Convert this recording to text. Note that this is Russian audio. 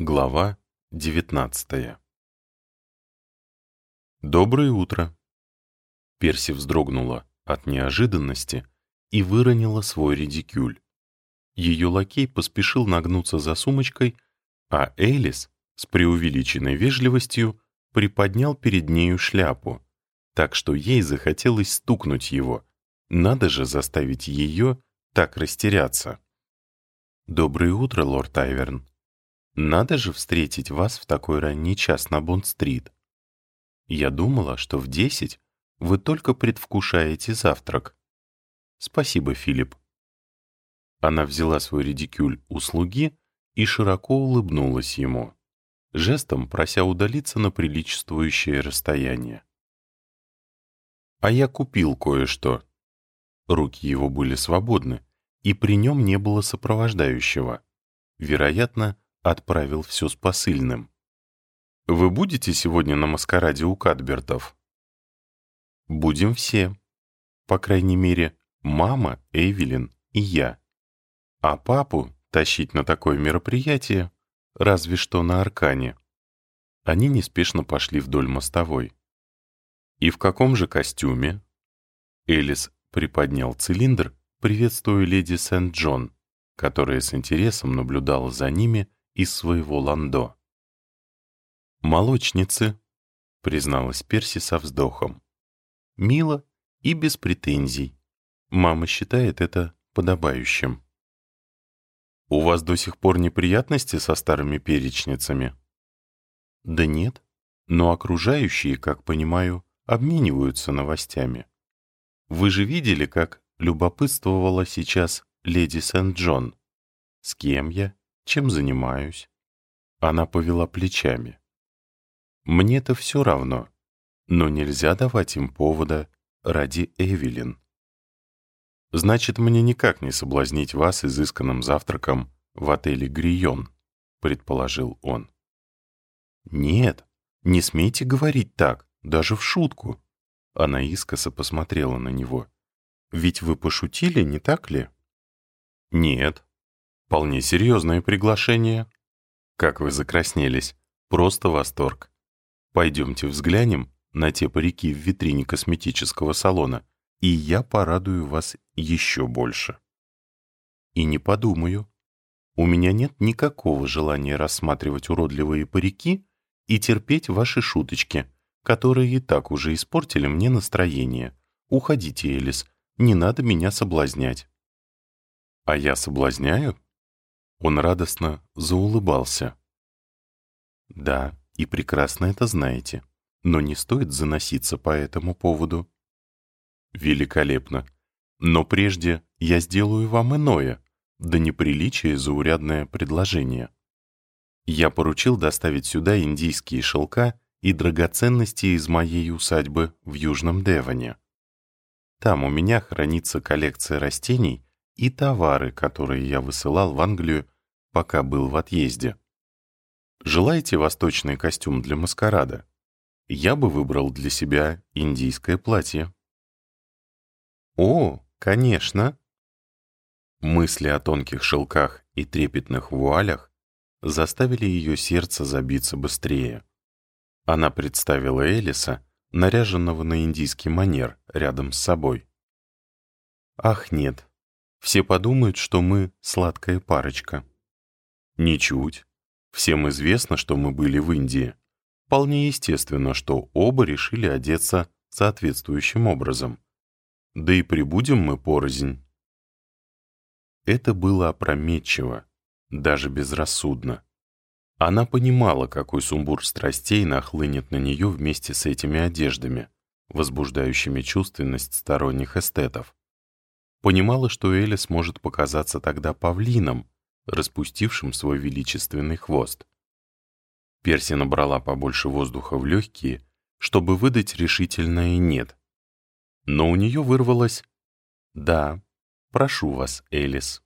Глава 19 «Доброе утро!» Перси вздрогнула от неожиданности и выронила свой редикюль. Ее лакей поспешил нагнуться за сумочкой, а Элис с преувеличенной вежливостью приподнял перед нею шляпу, так что ей захотелось стукнуть его. Надо же заставить ее так растеряться. «Доброе утро, лорд Айверн!» Надо же встретить вас в такой ранний час на Бонд-стрит. Я думала, что в десять вы только предвкушаете завтрак. Спасибо, Филипп. Она взяла свой редикюль у слуги и широко улыбнулась ему, жестом прося удалиться на приличествующее расстояние. А я купил кое-что. Руки его были свободны, и при нем не было сопровождающего. Вероятно, отправил все с посыльным. «Вы будете сегодня на маскараде у Кадбертов?» «Будем все. По крайней мере, мама, Эвелин и я. А папу тащить на такое мероприятие разве что на Аркане». Они неспешно пошли вдоль мостовой. «И в каком же костюме?» Элис приподнял цилиндр, приветствуя леди Сент-Джон, которая с интересом наблюдала за ними из своего ландо. «Молочницы», — призналась Перси со вздохом. «Мило и без претензий. Мама считает это подобающим». «У вас до сих пор неприятности со старыми перечницами?» «Да нет, но окружающие, как понимаю, обмениваются новостями. Вы же видели, как любопытствовала сейчас леди Сент-Джон? С кем я чем занимаюсь?» Она повела плечами. «Мне-то все равно, но нельзя давать им повода ради Эвелин. Значит, мне никак не соблазнить вас изысканным завтраком в отеле «Грион», — предположил он. «Нет, не смейте говорить так, даже в шутку». Она искоса посмотрела на него. «Ведь вы пошутили, не так ли?» «Нет», Вполне серьезное приглашение. Как вы закраснелись. Просто восторг. Пойдемте взглянем на те парики в витрине косметического салона, и я порадую вас еще больше. И не подумаю. У меня нет никакого желания рассматривать уродливые парики и терпеть ваши шуточки, которые и так уже испортили мне настроение. Уходите, Элис, не надо меня соблазнять. А я соблазняю? Он радостно заулыбался. «Да, и прекрасно это знаете, но не стоит заноситься по этому поводу». «Великолепно. Но прежде я сделаю вам иное, да неприличие заурядное предложение. Я поручил доставить сюда индийские шелка и драгоценности из моей усадьбы в Южном Девоне. Там у меня хранится коллекция растений, и товары, которые я высылал в Англию, пока был в отъезде. Желаете восточный костюм для маскарада? Я бы выбрал для себя индийское платье. О, конечно. Мысли о тонких шелках и трепетных вуалях заставили ее сердце забиться быстрее. Она представила Элиса, наряженного на индийский манер, рядом с собой. Ах, нет, все подумают, что мы сладкая парочка. Ничуть. Всем известно, что мы были в Индии. Вполне естественно, что оба решили одеться соответствующим образом. Да и прибудем мы порознь. Это было опрометчиво, даже безрассудно. Она понимала, какой сумбур страстей нахлынет на нее вместе с этими одеждами, возбуждающими чувственность сторонних эстетов. Понимала, что Эля сможет показаться тогда павлином, распустившим свой величественный хвост. Перси набрала побольше воздуха в легкие, чтобы выдать решительное «нет». Но у нее вырвалось «Да, прошу вас, Элис».